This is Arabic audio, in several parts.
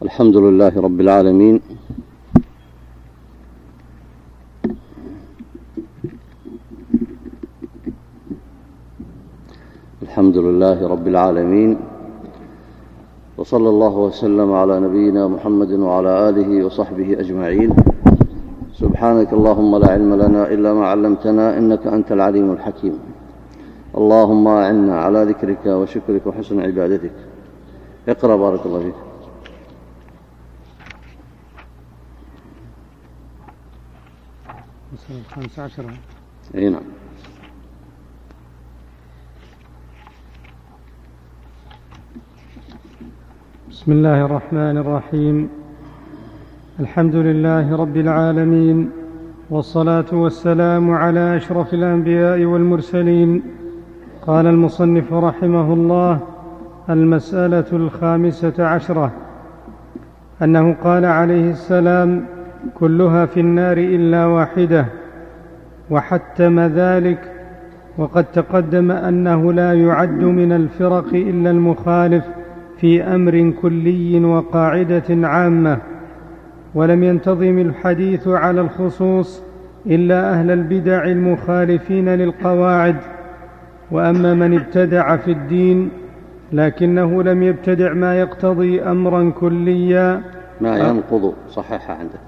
الحمد لله رب العالمين. الحمد لله رب العالمين. وصلى الله وسلم على نبينا محمد وعلى آله وصحبه أجمعين. سبحانك اللهم لا علم لنا إلا ما علمتنا إنك أنت العليم الحكيم. اللهم أعنا على ذكرك وشكرك وحسن عبادتك. اقرأ بارك الله فيك. الخامسة عشرة اي نعم. بسم الله الرحمن الرحيم. الحمد لله رب العالمين والصلاة والسلام على أشرف الأنبياء والمرسلين. قال المصنف رحمه الله المسألة الخامسة عشرة. أنه قال عليه السلام كلها في النار إلا واحدة. وحتم ذلك وقد تقدم أنه لا يعد من الفرق إلا المخالف في أمر كلي وقاعدة عامة ولم ينتظم الحديث على الخصوص إلا أهل البدع المخالفين للقواعد. وأما من ابتدع في الدين لكنه لم يبتدع ما يقتضي أمرا كليا. ما ينقض صحح عنده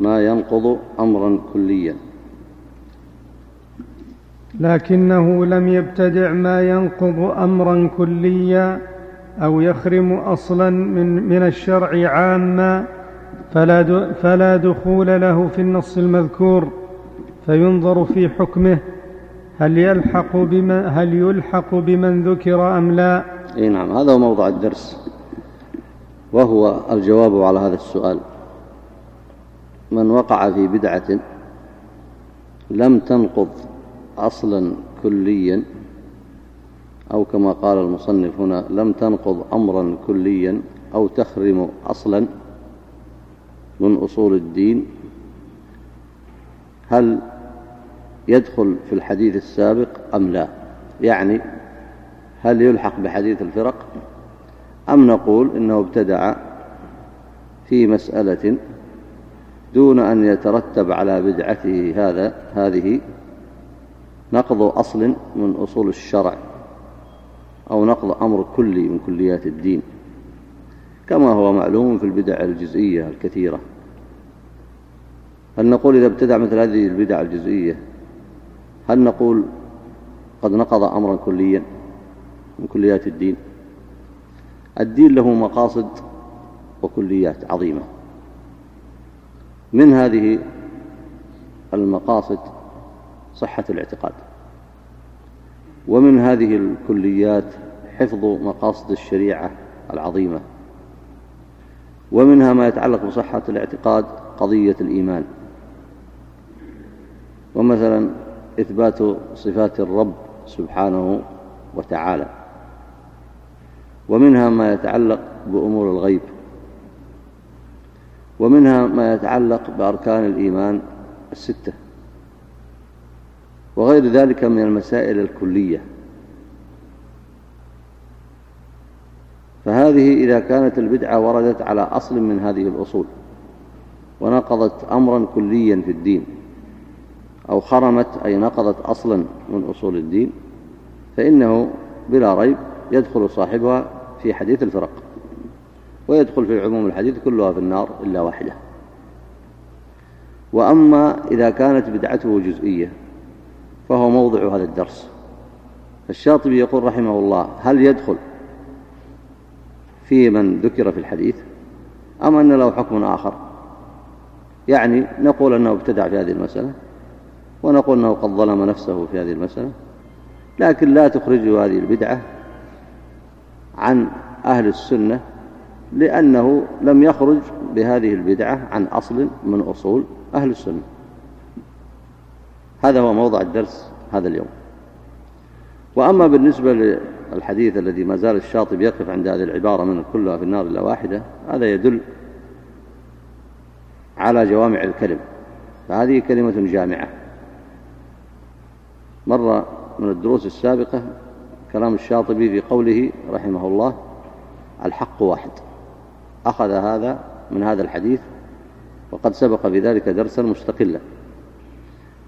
ما ينقض أمرا كليا. لكنه لم يبتدع ما ينقض أمرا كليا أو يخرم أصلا من, من الشرع عاما فلا, فلا دخول له في النص المذكور فينظر في حكمه هل يلحق بمن, هل يلحق بمن ذكر أم لا. إي نعم هذا هو موضع الدرس. وهو الجواب على هذا السؤال. من وقع في بدعة لم تنقض أصلا كليا أو كما قال المصنف هنا لم تنقض أمرا كليا أو تخرم أصلا من أصول الدين. هل يدخل في الحديث السابق أم لا؟ يعني هل يلحق بحديث الفرق؟ أم نقول إنه ابتدع في مسألة دون أن يترتب على بدعته هذا هذه نقض أصل من أصول الشرع أو نقض أمر كلي من كليات الدين كما هو معلوم في البدع الجزئية الكثيرة. هل نقول إذا ابتدع مثل هذه البدع الجزئية هل نقول قد نقض أمرا كليا من كليات الدين؟ الدين له مقاصد وكليات عظيمة. من هذه المقاصد؟ صحة الاعتقاد. ومن هذه الكليات حفظ مقاصد الشريعة العظيمة. ومنها ما يتعلق بصحة الاعتقاد قضية الإيمان. ومثلا إثبات صفات الرب سبحانه وتعالى. ومنها ما يتعلق بأمور الغيب. ومنها ما يتعلق بأركان الإيمان الستة. وغير ذلك من المسائل الكلية. فهذه إذا كانت البدعة وردت على أصل من هذه الأصول ونقضت أمرا كليا في الدين أو خرمت أي نقضت أصلا من أصول الدين فإنه بلا ريب يدخل صاحبها في حديث الفرق ويدخل في عموم الحديث كلها في النار إلا واحدة. وأما إذا كانت بدعته جزئية فهو موضع هذا الدرس. الشاطبي يقول رحمه الله هل يدخل في من ذكر في الحديث؟ أم أن له حكم آخر؟ يعني نقول أنه ابتدع في هذه المسألة ونقول أنه قد ظلم نفسه في هذه المسألة لكن لا تخرجه هذه البدعة عن أهل السنة لأنه لم يخرج بهذه البدعة عن أصل من أصول أهل السنة. هذا هو موضع الدرس هذا اليوم. وأما بالنسبة للحديث الذي ما زال الشاطب يقف عند هذه العبارة من كلها في النار إلا واحدة هذا يدل على جوامع الكلم. فهذه كلمة جامعة. مر من الدروس السابقة كلام الشاطبي في قوله رحمه الله الحق واحد. أخذ هذا من هذا الحديث وقد سبق بذلك درسا مستقلا.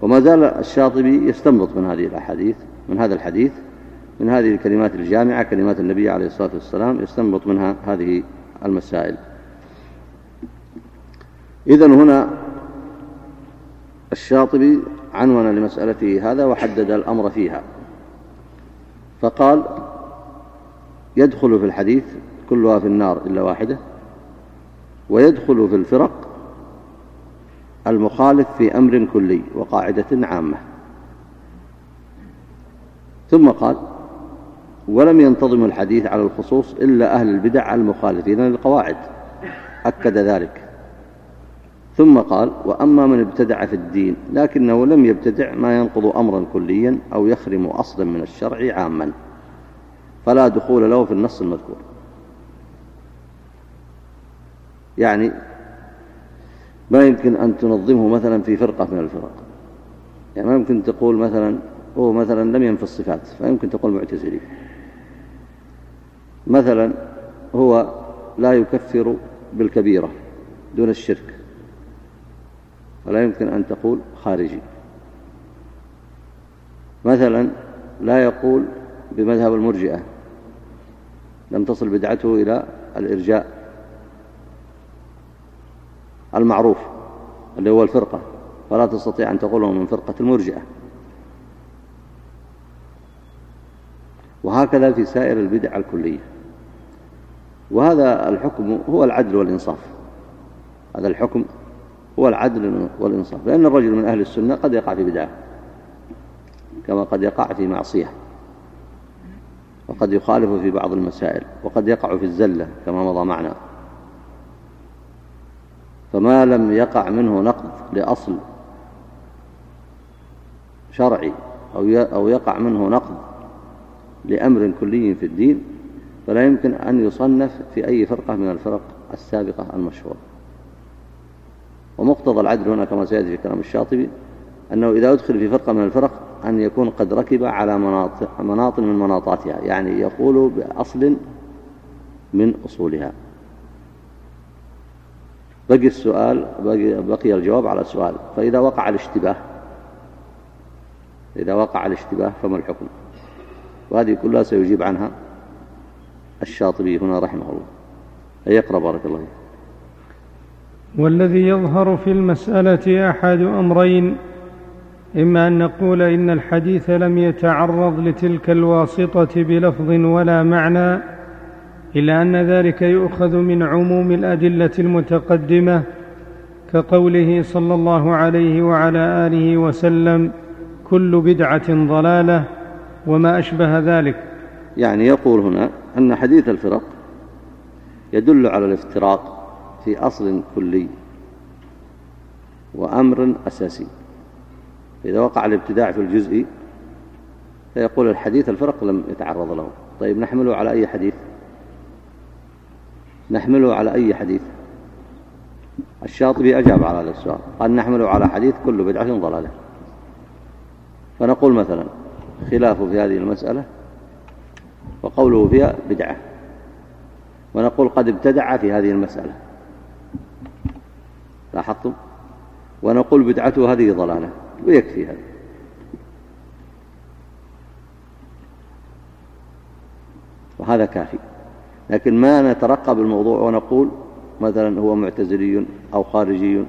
وما زال الشاطبي يستنبط من هذه الأحاديث من هذا الحديث من هذه الكلمات الجامعة كلمات النبي عليه الصلاة والسلام يستنبط منها هذه المسائل. إذن هنا الشاطبي عنون لمسألته هذا وحدد الأمر فيها. فقال يدخل في الحديث كلها في النار إلا واحدة ويدخل في الفرق المخالف في أمر كلي وقاعدة عامة. ثم قال ولم ينتظم الحديث على الخصوص إلا أهل البدع المخالفين للقواعد. أكد ذلك. ثم قال وأما من ابتدع في الدين لكنه لم يبتدع ما ينقض أمرا كليا أو يخرم أصلا من الشرع عاما. فلا دخول له في النص المذكور. يعني ما يمكن أن تنظمه مثلا في فرقة من الفرق. يعني ما يمكن تقول مثلا هو مثلا لم ينفي الصفات فيمكن تقول معتزلي. مثلا هو لا يكفر بالكبيرة دون الشرك فلا يمكن أن تقول خارجي. مثلا لا يقول بمذهب المرجئة لم تصل بدعته إلى الإرجاء. المعروف اللي هو الفرقة. فلا تستطيع أن تقوله من فرقة المرجئة. وهكذا في سائر البدع الكلية. وهذا الحكم هو العدل والإنصاف. هذا الحكم هو العدل والإنصاف. لأن الرجل من أهل السنة قد يقع في بدعة كما قد يقع في معصية وقد يخالف في بعض المسائل وقد يقع في الزلة كما مضى معنا. فما لم يقع منه نقض لأصل شرعي أو يقع منه نقض لأمر كلي في الدين فلا يمكن أن يصنف في أي فرقة من الفرق السابقة المشهورة. ومقتضى العدل هنا كما سيأتي في كلام الشاطبي أنه إذا أدخل في فرقة من الفرق أن يكون قد ركب على مناط من مناطاتها يعني يقول بأصل من أصولها. بقي السؤال بقي, بقي الجواب على السؤال. فإذا وقع الاشتباه إذا وقع الاشتباه فما الحكم؟ وهذه كلها سيجيب عنها الشاطبي هنا رحمه الله. أي يقرأ بارك الله والذي يظهر في المسألة أحد أمرين إما أن نقول إن الحديث لم يتعرض لتلك الواسطة بلفظ ولا معنى إلا أن ذلك يؤخذ من عموم الأدلة المتقدمة كقوله صلى الله عليه وعلى آله وسلم كل بدعة ضلالة وما أشبه ذلك. يعني يقول هنا أن حديث الفرق يدل على الافتراق في أصل كلي وأمر أساسي. إذا وقع الابتداع في الجزء فيقول الحديث الفرق لم يتعرض له. طيب نحمله على أي حديث؟ نحمله على أي حديث؟ الشاطبي أجاب على هذا السؤال قال نحمله على حديث كل بدعة ضلالة. فنقول مثلا خلافه في هذه المسألة وقوله فيها بدعة. ونقول قد ابتدع في هذه المسألة. لاحظتم؟ ونقول بدعته هذه ضلالة. ويكفي هذا. وهذا كافي. لكن ما نترقب الموضوع ونقول مثلا هو معتزلي أو خارجي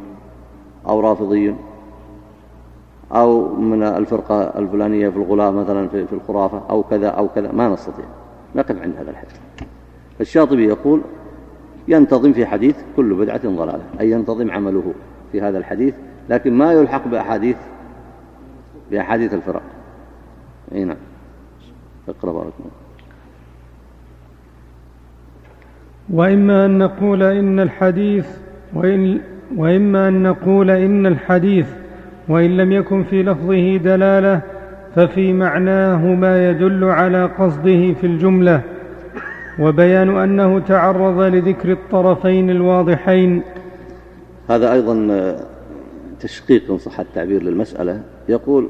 أو رافضي أو من الفرقة الفلانية في الغلاة مثلا في الخرافة أو كذا أو كذا ما نستطيع. نقف عند هذا الحد الشاطبي يقول ينتظم في حديث كل بدعة ضلالة أي ينتظم عمله في هذا الحديث لكن ما يلحق بأحاديث بأحاديث الفرق. أي نعم. اقرأ بارك الله وإما أن نقول إن الحديث وإن وإما أن نقول إن الحديث وإن لم يكن في لفظه دلالة ففي معناه ما يدل على قصده في الجملة. وبيان أنه تعرض لذكر الطرفين الواضحين. هذا أيضا تشقيق إن صح التعبير للمسألة. يقول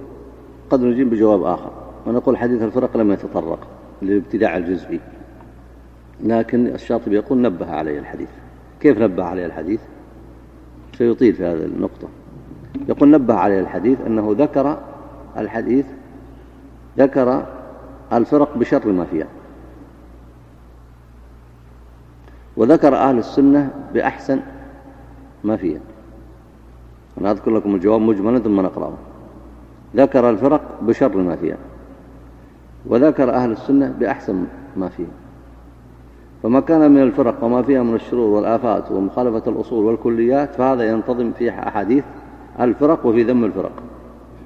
قد نجيب بجواب آخر. ونقول حديث الفرق لم يتطرق للابتداع الجزئي. لكن الشاطبي يقول نبه عليه الحديث. كيف نبه عليه الحديث؟ سيطيل في هذه النقطة. يقول نبه عليه الحديث أنه ذكر الحديث ذكر الفرق بشر ما فيها. وذكر أهل السنة بأحسن ما فيها. أنا أذكر لكم الجواب مجملا ثم نقرأه. ذكر الفرق بشر ما فيها. وذكر أهل السنة بأحسن ما فيها. فما كان من الفرق وما فيها من الشرور والآفات ومخالفة الأصول والكليات فهذا ينتظم في أحاديث الفرق وفي ذم الفرق.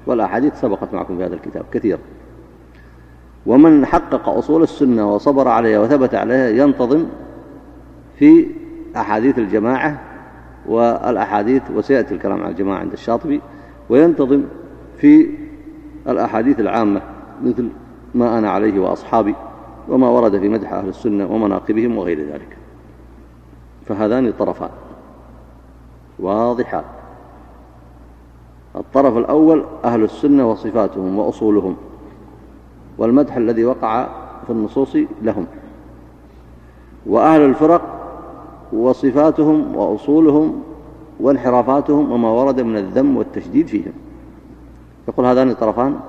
والأحاديث سبقت معكم في هذا الكتاب كثير ومن حقق أصول السنة وصبر عليها وثبت عليها ينتظم في أحاديث الجماعة والأحاديث وسيأتي الكلام عن الجماعة عند الشاطبي وينتظم في الأحاديث العامة مثل ما أنا عليه وأصحابي. وما ورد في مدح أهل السنة ومناقبهم وغير ذلك. فهذان طرفان واضحان. الطرف الأول أهل السنة وصفاتهم وأصولهم. والمدح الذي وقع في النصوص لهم. وأهل الفرق وصفاتهم وأصولهم وانحرافاتهم وما ورد من الذم والتشديد فيهم. يقول هذان الطرفان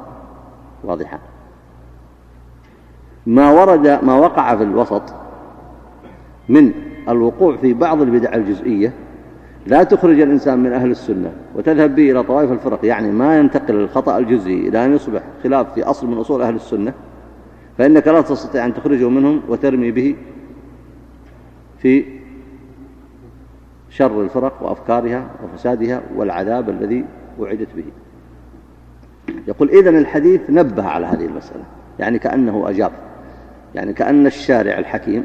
واضحان. ما ورد ما وقع في الوسط من الوقوع في بعض البدع الجزئية لا تخرج الإنسان من أهل السنة وتذهب به إلى طوائف الفرق يعني ما ينتقل الخطأ الجزئي إلى أن يصبح خلاف في أصل من أصول أهل السنة فإنك لا تستطيع أن تخرجه منهم وترمي به في شر الفرق وأفكارها وفسادها والعذاب الذي وعدت به. يقول إذن الحديث نبه على هذه المسألة يعني كأنه أجاب يعني كأن الشارع الحكيم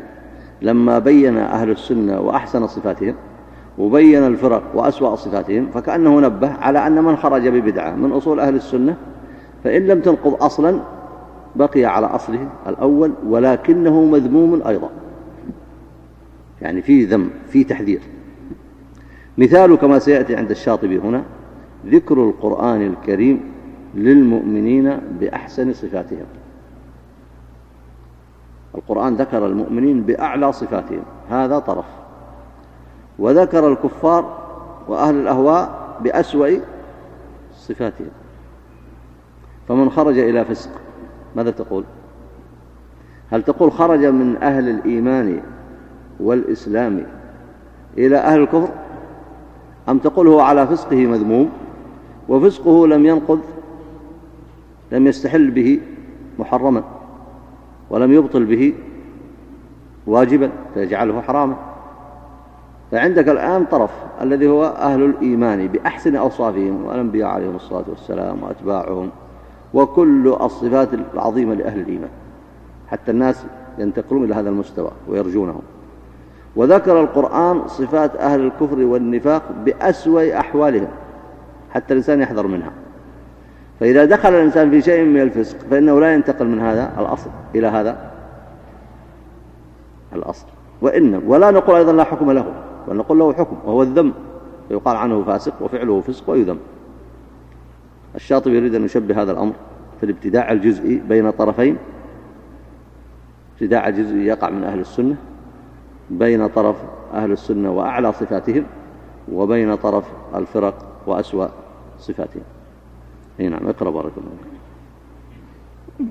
لما بين أهل السنة وأحسن صفاتهم وبين الفرق وأسوأ صفاتهم فكأنه نبه على أن من خرج ببدعة من أصول أهل السنة فإن لم تنقض أصلا بقي على أصله الأول ولكنه مذموم أيضا. يعني فيه ذم فيه تحذير. مثال كما سيأتي عند الشاطبي هنا ذكر القرآن الكريم للمؤمنين بأحسن صفاتهم. القرآن ذكر المؤمنين بأعلى صفاتهم. هذا طرف. وذكر الكفار وأهل الأهواء بأسوأ صفاتهم. فمن خرج إلى فسق ماذا تقول؟ هل تقول خرج من أهل الإيمان والإسلام إلى أهل الكفر؟ أم تقول هو على فسقه مذموم وفسقه لم ينقض لم يستحل به محرما؟ ولم يبطل به واجبا فيجعله حراما. فعندك الآن طرف الذي هو أهل الإيمان بأحسن أوصافهم والأنبياء عليهم الصلاة والسلام وأتباعهم وكل الصفات العظيمة لأهل الإيمان. حتى الناس ينتقلون إلى هذا المستوى ويرجونهم. وذكر القرآن صفات أهل الكفر والنفاق بأسوأ أحوالهم حتى الإنسان يحذر منها. فإذا دخل الإنسان في شيء من الفسق فإنه لا ينتقل من هذا الأصل إلى هذا الأصل. وإن ولا نقول أيضا لا حكم له بل نقول له حكم وهو الذم. فيقال عنه فاسق وفعله فسق ويذم. الشاطبي يريد أن يشبه هذا الأمر في الابتداع الجزئي بين طرفين. ابتداع جزئي يقع من أهل السنة بين طرف أهل السنة وأعلى صفاتهم وبين طرف الفرق وأسوأ صفاتهم. اي نعم اقرأ بارك الله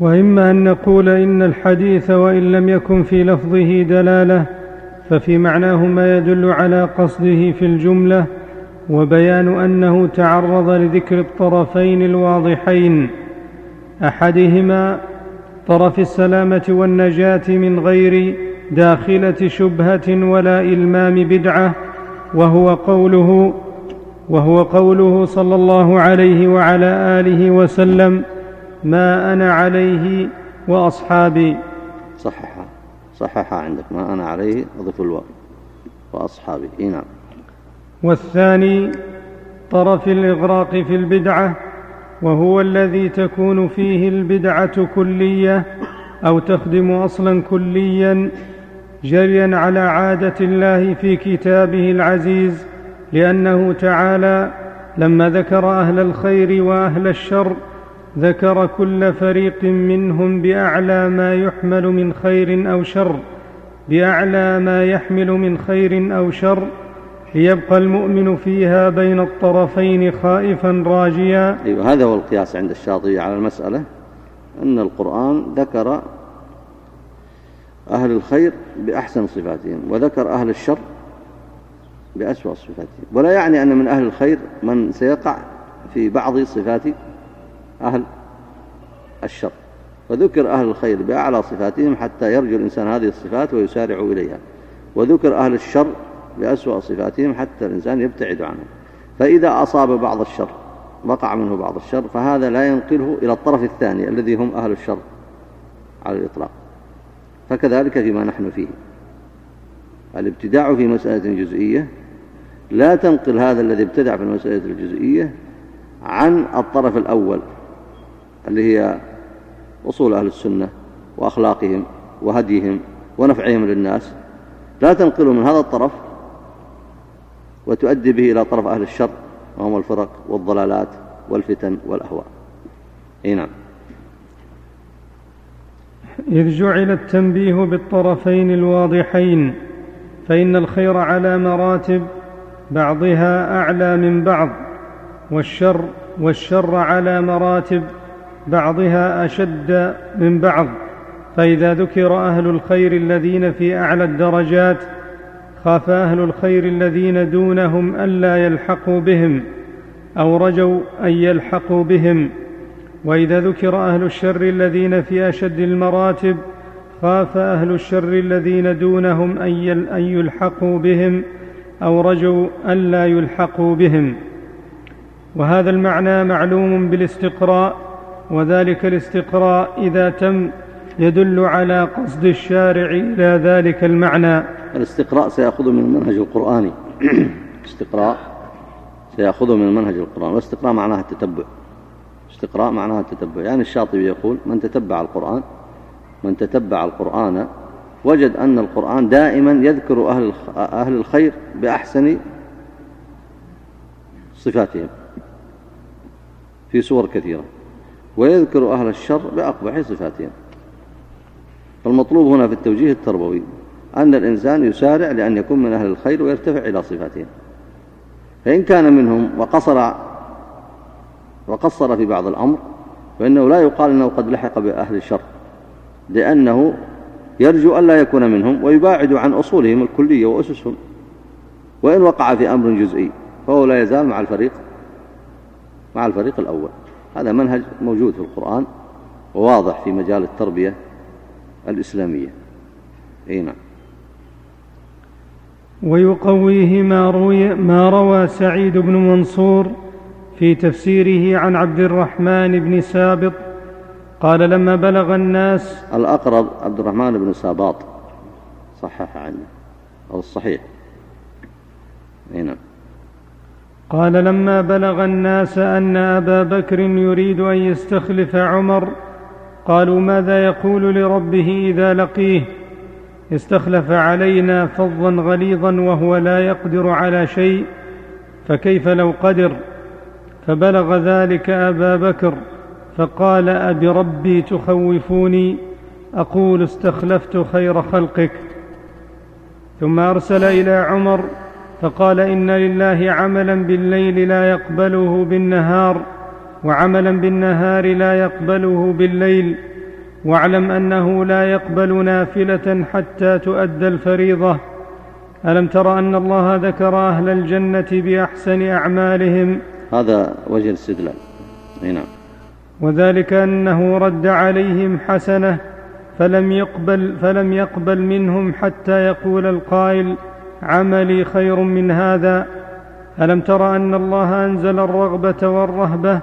وإما أن نقول إن الحديث وإن لم يكن في لفظه دلالة ففي معناه ما يدل على قصده في الجملة وبيان أنه تعرض لذكر الطرفين الواضحين أحدهما طرف السلامة والنجاة من غير داخلة شبهة ولا إلمام بدعة وهو قوله وهو قوله صلى الله عليه وعلى آله وسلم ما أنا عليه وأصحابي. صححها صححها عندك ما أنا عليه أضف الواو وأصحابي. إيه نعم. والثاني طرف الإغراق في البدعة وهو الذي تكون فيه البدعة كلية أو تخدم أصلا كليا جريا على عادة الله في كتابه العزيز. لأنه تعالى لما ذكر أهل الخير وأهل الشر ذكر كل فريق منهم بأعلى ما يحمل من خير أو شر بأعلى ما يحمل من خير أو شر ليبقى المؤمن فيها بين الطرفين خائفا راجيا. أيوة هذا هو القياس عند الشاطبي على المسألة أن القرآن ذكر أهل الخير بأحسن صفاتهم وذكر أهل الشر بأسوأ صفاتهم ولا يعني أن من أهل الخير من سيقع في بعض صفات أهل الشر. فذكر أهل الخير بأعلى صفاتهم حتى يرجو الإنسان هذه الصفات ويسارع إليها. وذكر أهل الشر بأسوأ صفاتهم حتى الإنسان يبتعد عنه. فإذا أصاب بعض الشر وقع منه بعض الشر فهذا لا ينقله إلى الطرف الثاني الذي هم أهل الشر على الإطلاق. فكذلك فيما نحن فيه. الابتداع في مسألة جزئية لا تنقل هذا الذي ابتدع في المسألة الجزئية عن الطرف الأول اللي هي أصول أهل السنة وأخلاقهم وهديهم ونفعهم للناس. لا تنقله من هذا الطرف وتؤدي به إلى طرف أهل الشر وهم الفرق والضلالات والفتن والأهواء. إي نعم. إذ جعل التنبيه بالطرفين الواضحين فإن الخير على مراتب بعضها أعلى من بعض والشر والشر على مراتب بعضها أشد من بعض. فإذا ذكر أهل الخير الذين في أعلى الدرجات خاف أهل الخير الذين دونهم ألا يلحقوا بهم أو رجوا أن يلحقوا بهم. وإذا ذكر أهل الشر الذين في أشد المراتب خاف أهل الشر الذين دونهم أن يلحقوا بهم. أو رجوا ألا يلحقوا بهم. وهذا المعنى معلوم بالاستقراء وذلك الاستقراء إذا تم يدل على قصد الشارع إلى ذلك المعنى. الاستقراء سيأخذ من المنهج القرآني استقراء سيأخذه من المنهج القرآني والاستقراء معناها التتبع. استقراء معناها التتبع. يعني الشاطبي يقول من تتبع القرآن من تتبع القرآن وجد أن القرآن دائما يذكر أهل أهل الخير بأحسن صفاتهم في سور كثيرة ويذكر أهل الشر بأقبح صفاتهم. فالمطلوب هنا في التوجيه التربوي أن الإنسان يسارع لأن يكون من أهل الخير ويرتفع إلى صفاتهم. فإن كان منهم وقصر وقصر في بعض الأمر فإنه لا يقال أنه قد لحق بأهل الشر لأنه يرجو أن لا يكون منهم ويباعد عن أصولهم الكلية وأسسهم. وإن وقع في أمر جزئي فهو لا يزال مع الفريق مع الفريق الأول. هذا منهج موجود في القرآن وواضح في مجال التربية الإسلامية. أي نعم. ويقويه ما روي ما روى سعيد بن منصور في تفسيره عن عبد الرحمن بن سابط قال لما بلغ الناس الأقرب عبد الرحمن بن ساباط. صحح عنه. أو الصحيح نعم. قال لما بلغ الناس أن أبا بكر يريد أن يستخلف عمر قالوا ماذا يقول لربه إذا لقيه؟ استخلف علينا فظا غليظا وهو لا يقدر على شيء فكيف لو قدر؟ فبلغ ذلك أبا بكر. فقال أبربي تخوفوني؟ أقول استخلفت خير خلقك. ثم أرسل إلى عمر فقال إن لله عملا بالليل لا يقبله بالنهار وعملا بالنهار لا يقبله بالليل واعلم أنه لا يقبل نافلة حتى تؤدى الفريضة. ألم تر أن الله ذكر أهل الجنة بأحسن أعمالهم؟ هذا وجه الاستدلال. نعم. وذلك أنه رد عليهم حسنة فلم يقبل فلم يقبل منهم حتى يقول القائل عملي خير من هذا. ألم تر أن الله أنزل الرغبة والرهبة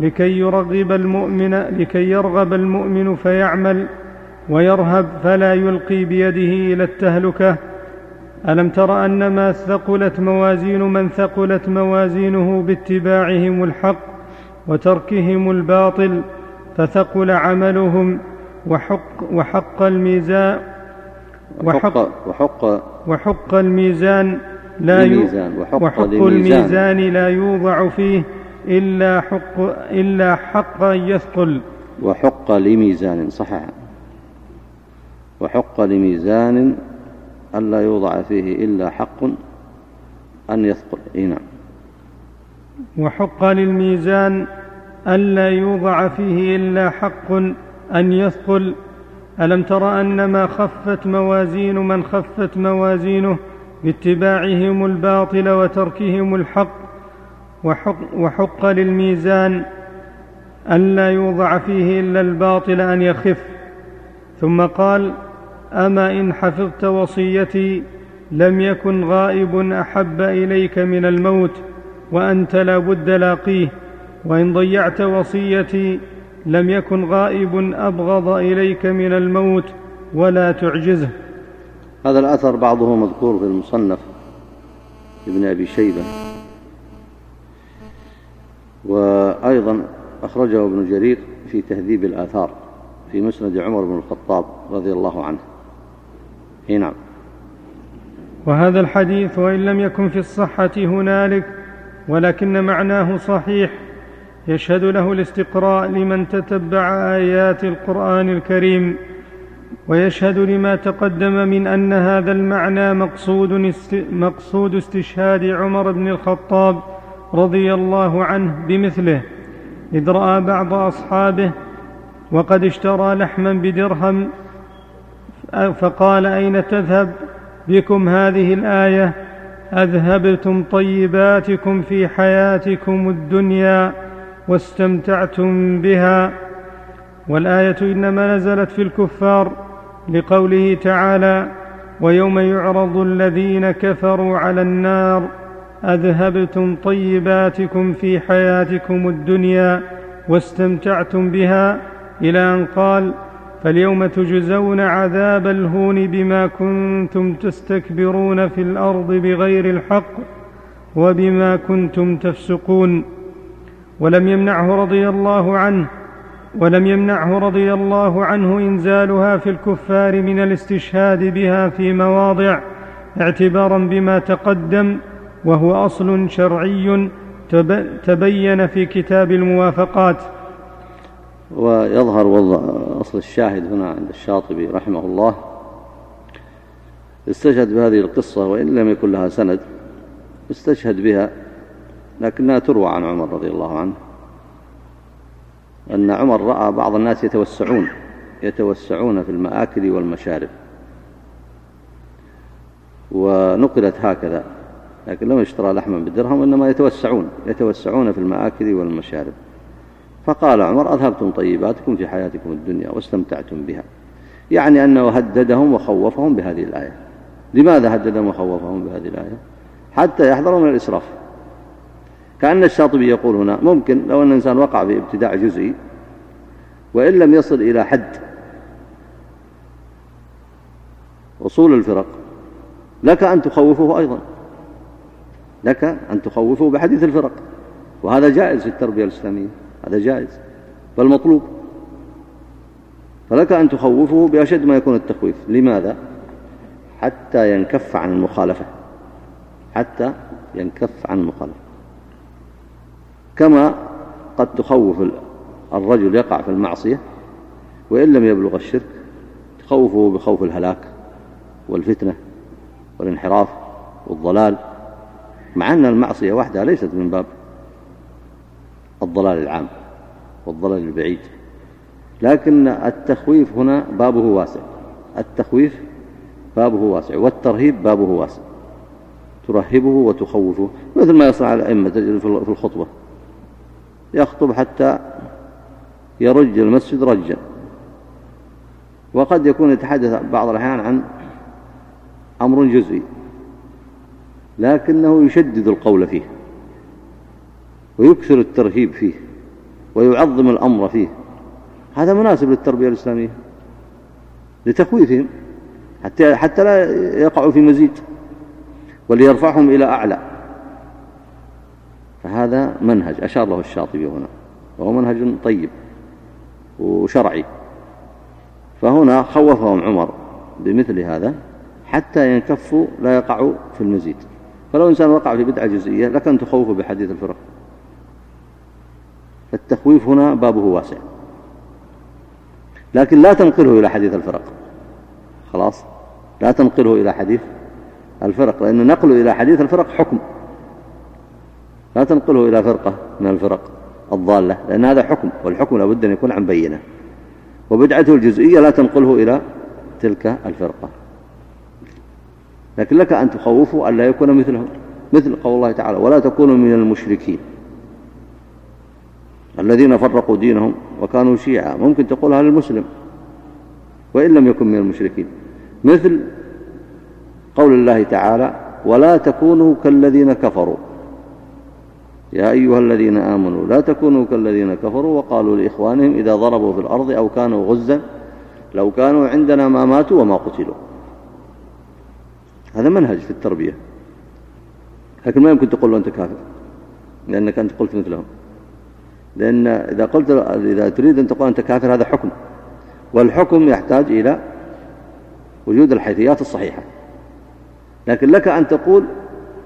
لكي يرغب المؤمن لكي يرغب المؤمن فيعمل ويرهب فلا يلقي بيده إلى التهلكة. ألم تر أن ما ثقلت موازين من ثقلت موازينه باتباعهم الحق وتركهم الباطل فثقل عملهم وحق, وحق الميزان وحق, وحق, وحق الميزان لا الميزان وحق, وحق الميزان لا يوضع فيه إلا حق إلا حق يثقل. وحق لميزان صحيح. وحق لميزان ألا يوضع فيه إلا حق أن يثقل. إيه نعم. وحق للميزان ألا يوضع فيه إلا حق أن يثقل. ألم تر أن ما خفت موازين من خفت موازينه باتباعهم الباطل وتركهم الحق وحق, وحق للميزان. ألا يوضع فيه إلا الباطل أن يخف. ثم قال أما إن حفظت وصيتي لم يكن غائب أحب إليك من الموت وأنت لا بد لاقيه. وإن ضيعت وصيتي لم يكن غائب أبغض إليك من الموت ولا تعجزه. هذا الأثر بعضه مذكور في المصنف ابن أبي شيبة. وأيضا أخرجه ابن جرير في تهذيب الآثار في مسند عمر بن الخطاب رضي الله عنه. إي نعم. وهذا الحديث وإن لم يكن في الصحة هنالك ولكن معناه صحيح. يشهد له الاستقراء لمن تتبع آيات القرآن الكريم ويشهد لما تقدم من أن هذا المعنى مقصود مقصود استشهاد عمر بن الخطاب رضي الله عنه بمثله إذ رأى بعض أصحابه وقد اشترى لحما بدرهم فقال أين تذهب؟ بكم هذه الآية؟ أذهبتم طيباتكم في حياتكم الدنيا واستمتعتم بها والآية إنما نزلت في الكفار لقوله تعالى ويوم يعرض الذين كفروا على النار أذهبتم طيباتكم في حياتكم الدنيا واستمتعتم بها إلى أن قال فاليوم تجزون عذاب الهون بما كنتم تستكبرون في الأرض بغير الحق وبما كنتم تفسقون ولم يمنعه رضي الله عنه ولم يمنعه رضي الله عنه إنزالها في الكفار من الاستشهاد بها في مواضع اعتبارا بما تقدم وهو أصل شرعي تبين في كتاب الموافقات. ويظهر أصل الشاهد هنا عند الشاطبي رحمه الله. استشهد بهذه القصة وإن لم يكن لها سند استشهد بها لكنها تروى عن عمر رضي الله عنه أن عمر رأى بعض الناس يتوسعون يتوسعون في المآكل والمشارب ونقلت هكذا لكن لم يشترى لحما بالدرهم وإنما يتوسعون يتوسعون في المآكل والمشارب. فقال عمر أذهبتم طيباتكم في حياتكم الدنيا واستمتعتم بها. يعني أنه هددهم وخوفهم بهذه الآية. لماذا هددهم وخوفهم بهذه الآية؟ حتى يحذروا من الإسراف. كأن الشاطبي يقول هنا ممكن لو أن الإنسان وقع في ابتداع جزئي وإن لم يصل إلى حد أصول الفرق لك أن تخوفه أيضا. لك أن تخوفه بحديث الفرق. وهذا جائز في التربية الإسلامية هذا جائز بل مطلوب. فلك أن تخوفه بأشد ما يكون التخويف. لماذا؟ حتى ينكف عن المخالفة. حتى ينكف عن المخالفة. كما قد تخوف الرجل يقع في المعصية وإن لم يبلغ الشرك تخوفه بخوف الهلاك والفتنة والانحراف والضلال مع أن المعصية وحدها ليست من باب الضلال العام والضلال البعيد. لكن التخويف هنا بابه واسع. التخويف بابه واسع والترهيب بابه واسع. ترهبه وتخوفه مثل ما يصنع الأئمة في الخطبة. يخطب حتى يرج المسجد رجا. وقد يكون يتحدث بعض الأحيان عن أمر جزئي لكنه يشدد القول فيه ويكثر الترهيب فيه ويعظم الأمر فيه. هذا مناسب للتربية الإسلامية لتخويفهم حتى, حتى لا يقعوا في مزيد وليرفعهم إلى أعلى. فهذا منهج أشار له الشاطبي هنا. وهو منهج طيب وشرعي. فهنا خوفهم عمر بمثل هذا حتى ينكفوا لا يقعوا في المزيد. فلو إنسان وقع في بدعة جزئية لكن تخوفه بحديث الفرق. فالتخويف هنا بابه واسع. لكن لا تنقله إلى حديث الفرق. خلاص؟ لا تنقله إلى حديث الفرق لأن نقله إلى حديث الفرق حكم. لا تنقله إلى فرقة من الفرق الضالة لأن هذا حكم والحكم لابد أن يكون عن بينة. وبدعته الجزئية لا تنقله إلى تلك الفرقة. لكن لك أن تخوفوا أن لا يكون مثلهم مثل قول الله تعالى ولا تكونوا من المشركين الذين فرقوا دينهم وكانوا شيعا ممكن تقولها للمسلم وإن لم يكن من المشركين. مثل قول الله تعالى ولا تكونوا كالذين كفروا يا أيها الذين آمنوا لا تكونوا كالذين كفروا وقالوا لإخوانهم إذا ضربوا في الأرض أو كانوا غزا لو كانوا عندنا ما ماتوا وما قتلوا. هذا منهج في التربية. لكن ما يمكن تقول له أنت كافر لأنك أنت قلت مثلهم. لأن إذا قلت إذا تريد أن تقول أنت كافر هذا حكم. والحكم يحتاج إلى وجود الحيثيات الصحيحة. لكن لك أن تقول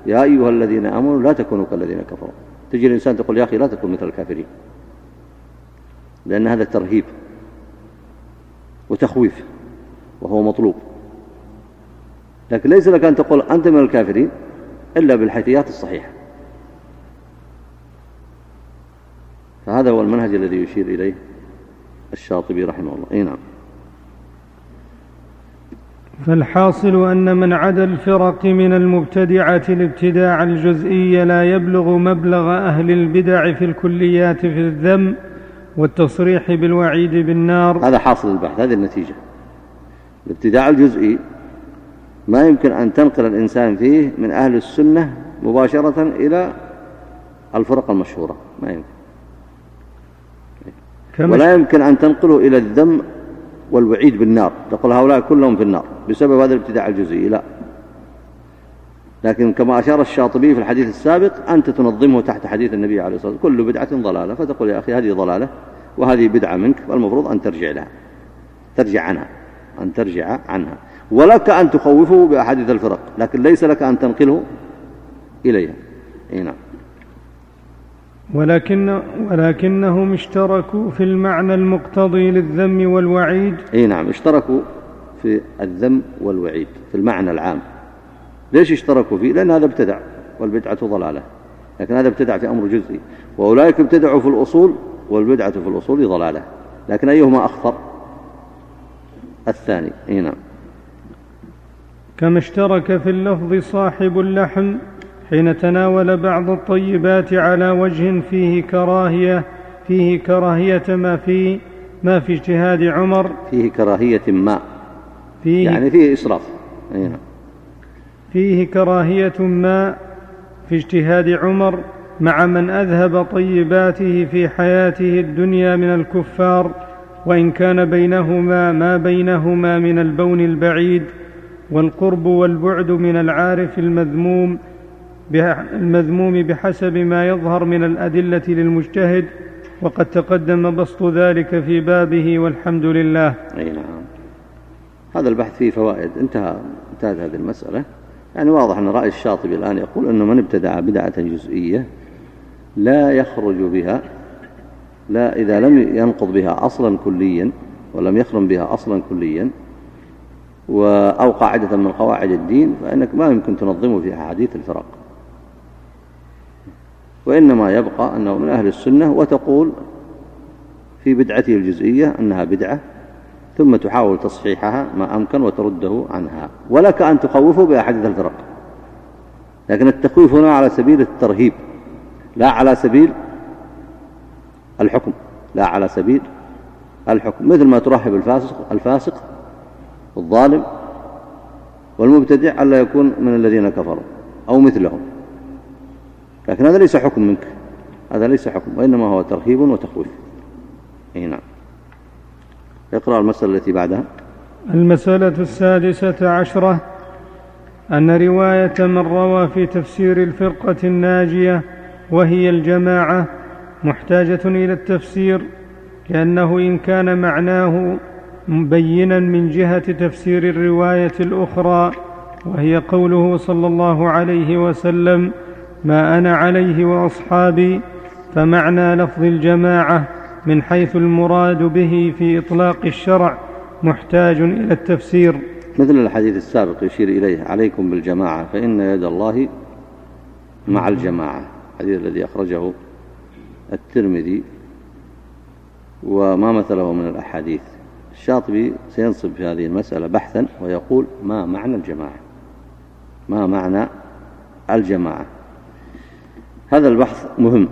يا أيها الذين آمنوا لا تكونوا كالذين كفروا. تجي الإنسان تقول يا أخي لا تكون مثل الكافرين لأن هذا ترهيب وتخويف وهو مطلوب. لكن ليس لك أن تقول أنت من الكافرين إلا بالحيثيات الصحيحة. فهذا هو المنهج الذي يشير إليه الشاطبي رحمه الله. اي نعم. فالحاصل أن من عدا الفرق من المبتدعة الابتداع الجزئي لا يبلغ مبلغ أهل البدع في الكليات في الذم والتصريح بالوعيد بالنار. هذا حاصل البحث هذه النتيجة. الابتداع الجزئي ما يمكن أن تنقل الإنسان فيه من أهل السنة مباشرة إلى الفرق المشهورة ما يمكن. ولا يمكن أن تنقله إلى الذم والوعيد بالنار. تقول هؤلاء كلهم في النار. بسبب هذا الابتداع الجزئي لا. لكن كما أشار الشاطبي في الحديث السابق أنت تنظمه تحت حديث النبي عليه الصلاة والسلام كل بدعة ضلالة. فتقول يا أخي هذه ضلالة وهذه بدعة منك فالمفروض أن ترجع لها ترجع عنها أن ترجع عنها. ولك أن تخوفه بأحاديث الفرق لكن ليس لك أن تنقله إليها. أي نعم. ولكن ولكنهم اشتركوا في المعنى المقتضي للذم والوعيد. إي نعم اشتركوا في الذم والوعيد في المعنى العام. ليش اشتركوا فيه؟ لأن هذا ابتدع والبدعة ضلالة. لكن هذا ابتدع في أمر جزئي. وأولئك ابتدعوا في الأصول والبدعة في الأصول ضلالة. لكن أيهما أخطر؟ الثاني إي نعم. كما اشترك في اللفظ صاحب اللحم حين تناول بعض الطيبات على وجه فيه كراهية فيه كراهية ما في ما في اجتهاد عمر؟ فيه كراهية ما. فيه يعني فيه إسراف. نعم فيه كراهية ما في اجتهاد عمر مع من أذهب طيباته في حياته الدنيا من الكفار وإن كان بينهما ما بينهما من البون البعيد والقرب والبعد من العارف المذموم المذموم بحسب ما يظهر من الأدلة للمجتهد وقد تقدم بسط ذلك في بابه والحمد لله. أي نعم. هذا البحث فيه فوائد. انتهى انتهت هذه المسألة. يعني واضح أن رأي الشاطبي الآن يقول أنه من ابتدع بدعة جزئية لا يخرج بها لا إذا لم ينقض بها أصلا كليا ولم يخرم بها أصلا كليا أو قاعدة من قواعد الدين فإنك ما يمكن تنظمه في أحاديث الفرق. وإنما يبقى أنه من أهل السنة وتقول في بدعته الجزئية أنها بدعة ثم تحاول تصحيحها ما أمكن وترده عنها. ولك أن تخوفه بأحاديث الفرق. لكن التخويف هنا على سبيل الترهيب لا على سبيل الحكم لا على سبيل الحكم. مثل ما ترهب الفاسق الفاسق الظالم والمبتدع ألا يكون من الذين كفروا أو مثلهم. لكن هذا ليس حكم منك هذا ليس حكم وإنما هو ترهيب وتخويف. اي نعم. اقرأ المسألة التي بعدها. المسألة السادسة عشرة. أن رواية من روى في تفسير الفرقة الناجية وهي الجماعة محتاجة إلى التفسير لأنه إن كان معناه مبينا من جهة تفسير الرواية الأخرى وهي قوله صلى الله عليه وسلم ما أنا عليه وأصحابي. فمعنى لفظ الجماعة من حيث المراد به في إطلاق الشرع محتاج إلى التفسير. مثل الحديث السابق يشير إليه عليكم بالجماعة فإن يد الله مع الجماعة. الحديث الذي أخرجه الترمذي وما مثله من الأحاديث. الشاطبي سينصب في هذه المسألة بحثا ويقول ما معنى الجماعة. ما معنى الجماعة؟ هذا البحث مهم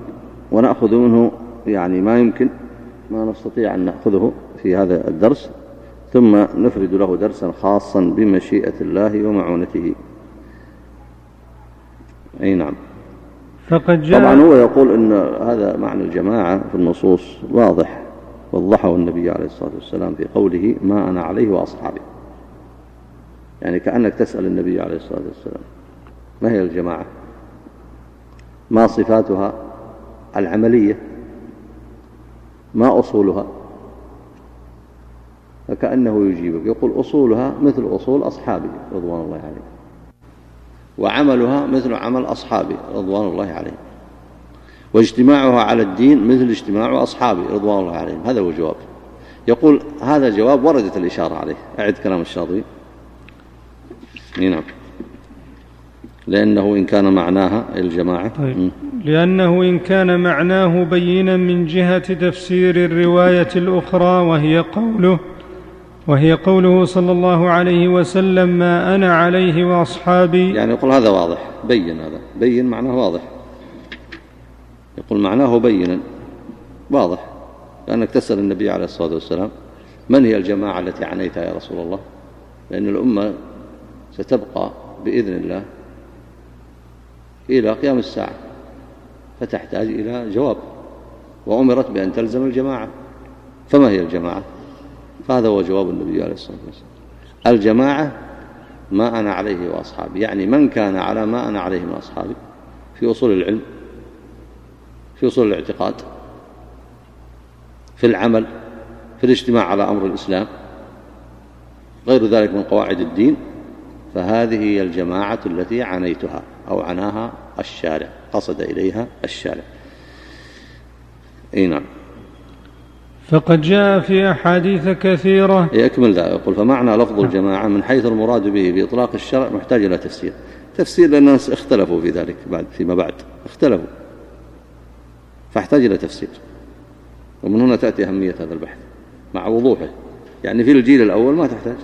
ونأخذ منه يعني ما يمكن ما نستطيع أن نأخذه في هذا الدرس ثم نفرد له درسا خاصا بمشيئة الله ومعونته. أي نعم. فقد جاء طبعا هو يقول أن هذا معنى الجماعة في النصوص واضح وضحه النبي عليه الصلاة والسلام في قوله ما أنا عليه وأصحابي يعني كأنك تسأل النبي عليه الصلاة والسلام ما هي الجماعة؟ ما صفاتها العملية؟ ما أصولها؟ فكأنه يجيبك. يقول أصولها مثل أصول أصحابي رضوان الله عليهم وعملها مثل عمل أصحابي رضوان الله عليهم واجتماعها على الدين مثل اجتماع أصحابي رضوان الله عليهم. هذا هو الجواب. يقول هذا جواب وردت الإشارة عليه. أعد كلام الشاطبي. نعم. لأنه إن كان معناها الجماعة. طيب. لأنه إن كان معناه بينا من جهة تفسير الرواية الأخرى وهي قوله وهي قوله صلى الله عليه وسلم ما أنا عليه وأصحابي. يعني يقول هذا واضح بين هذا بين معناه واضح. يقول معناه بينا واضح. لأنك تسأل النبي عليه الصلاة والسلام من هي الجماعة التي عنيتها يا رسول الله؟ لأن الأمة ستبقى بإذن الله إلى قيام الساعة. فتحتاج إلى جواب وأمرت بأن تلزم الجماعة. فما هي الجماعة؟ فهذا هو جواب النبي عليه الصلاة والسلام. الجماعة ما أنا عليه وأصحابي يعني من كان على ما أنا عليه من أصحابي؟ في أصول العلم في أصول الاعتقاد في العمل في الاجتماع على أمر الإسلام غير ذلك من قواعد الدين. فهذه هي الجماعة التي عنيتها أو عناها الشارع قصد إليها الشارع. أي نعم. فقد جاء في أحاديث كثيرة. يكمل ذا يقول فمعنى لفظ الجماعة من حيث المراد به بإطلاق الشرع محتاج إلى تفسير. تفسير لأن الناس اختلفوا في ذلك بعد فيما بعد. اختلفوا. فاحتاج إلى تفسير. ومن هنا تأتي أهمية هذا البحث مع وضوحه. يعني في الجيل الأول ما تحتاج.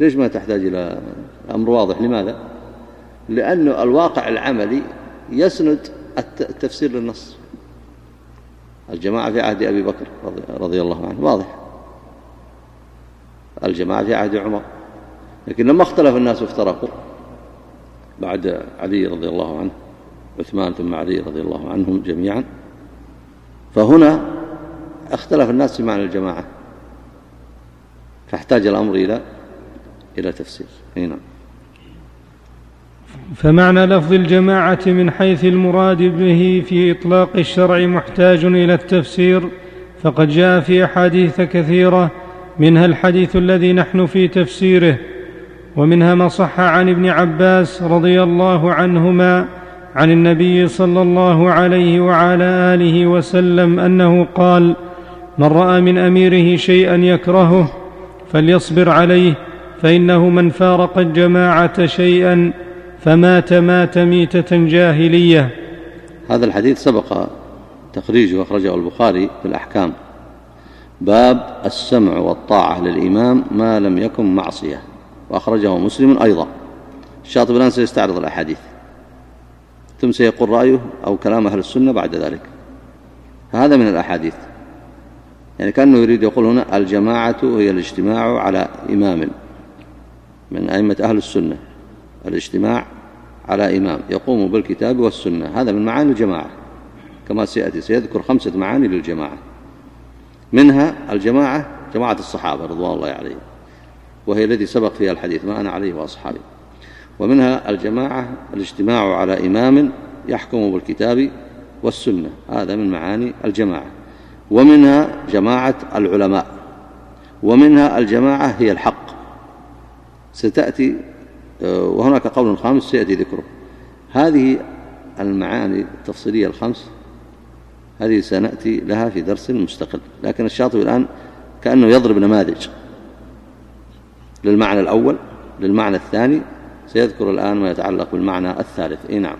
ليش ما تحتاج إلى أمر واضح؟ لماذا؟ لأن الواقع العملي يسند التفسير للنص. الجماعة في عهد أبي بكر رضي الله عنه. واضح. الجماعة في عهد عمر. لكن لما اختلف الناس وافترقوا بعد علي رضي الله عنه عثمان ثم علي رضي الله عنهم جميعا فهنا اختلف الناس في معنى الجماعة. فاحتاج الأمر إلى إلى تفسير. نعم. فمعنى لفظ الجماعة من حيث المراد به في إطلاق الشرع محتاج إلى التفسير فقد جاء في أحاديث كثيرة منها الحديث الذي نحن في تفسيره ومنها ما صح عن ابن عباس رضي الله عنهما عن النبي صلى الله عليه وعلى آله وسلم أنه قال من رأى من أميره شيئا يكرهه فليصبر عليه فإنه من فارق الجماعة شيئا فمات مات ميتة جاهلية. هذا الحديث سبق تخريجه أخرجه البخاري في الأحكام. باب السمع والطاعة للإمام ما لم يكن معصية وأخرجه مسلم أيضا. الشاطبي الآن سيستعرض الأحاديث. ثم سيقول رأيه أو كلام أهل السنة بعد ذلك. هذا من الأحاديث. يعني كأنه يريد يقول هنا الجماعة هي الاجتماع على إمام من أئمة أهل السنة. الاجتماع على إمام. يقوم بالكتاب والسنة. هذا من معاني الجماعة. كما سيأتي سيذكر خمسة معاني للجماعة. منها الجماعة جماعة الصحابة رضوان الله عليهم. وهي التي سبق فيها الحديث ما أنا عليه وأصحابي. ومنها الجماعة الاجتماع على إمام يحكم بالكتاب والسنة. هذا من معاني الجماعة. ومنها جماعة العلماء. ومنها الجماعة هي الحق. ستأتي وهناك قول خامس سيأتي ذكره. هذه المعاني التفصيلية الخمس هذه سنأتي لها في درس مستقل لكن الشاطبي الآن كأنه يضرب نماذج. للمعنى الأول للمعنى الثاني سيذكر الآن ما يتعلق بالمعنى الثالث. إيه نعم.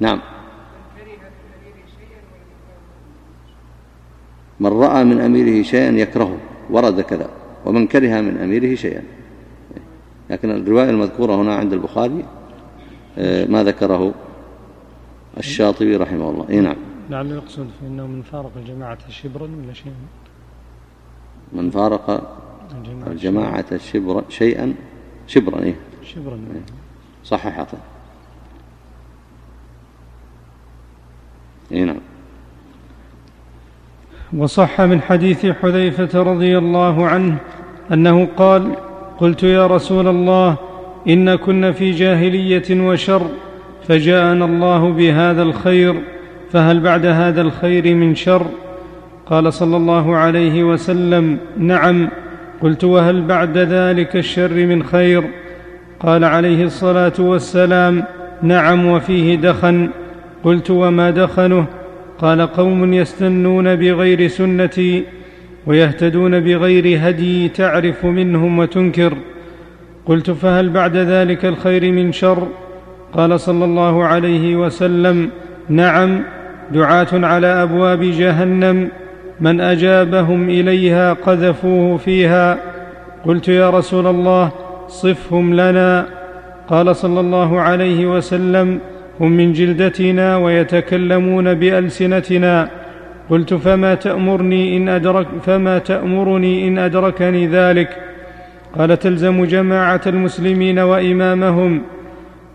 نعم. من رأى من أميره شيئا يكرهه ورد كذا. ومن كره من أميره شيئا. لكن الرواية المذكورة هنا عند البخاري آه، ما ذكره الشاطبي رحمه الله. إيه نعم. لعل يقصد في أنه من فارق الجماعة شبرا ولا شيئا من فارق الجماعة شبرا شيئا؟ شبرا إيه شبرا. إيه. صحح طيب إيه نعم. وصح من حديث حذيفة رضي الله عنه أنه قال قلت يا رسول الله إن كنا في جاهلية وشر فجاءنا الله بهذا الخير فهل بعد هذا الخير من شر؟ قال صلى الله عليه وسلم نعم. قلت وهل بعد ذلك الشر من خير؟ قال عليه الصلاة والسلام نعم وفيه دخن. قلت وما دخنه؟ قال قوم يستنون بغير سنتي. ويهتدون بغير هدي تعرف منهم وتنكر. قلت فهل بعد ذلك الخير من شر؟ قال صلى الله عليه وسلم نعم دعاة على أبواب جهنم. من أجابهم إليها قذفوه فيها. قلت يا رسول الله صفهم لنا. قال صلى الله عليه وسلم هم من جلدتنا ويتكلمون بألسنتنا. قلت فما تأمرني إن أدرك فما تأمرني إن أدركني ذلك. قال تلزم جماعة المسلمين وإمامهم.